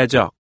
해적.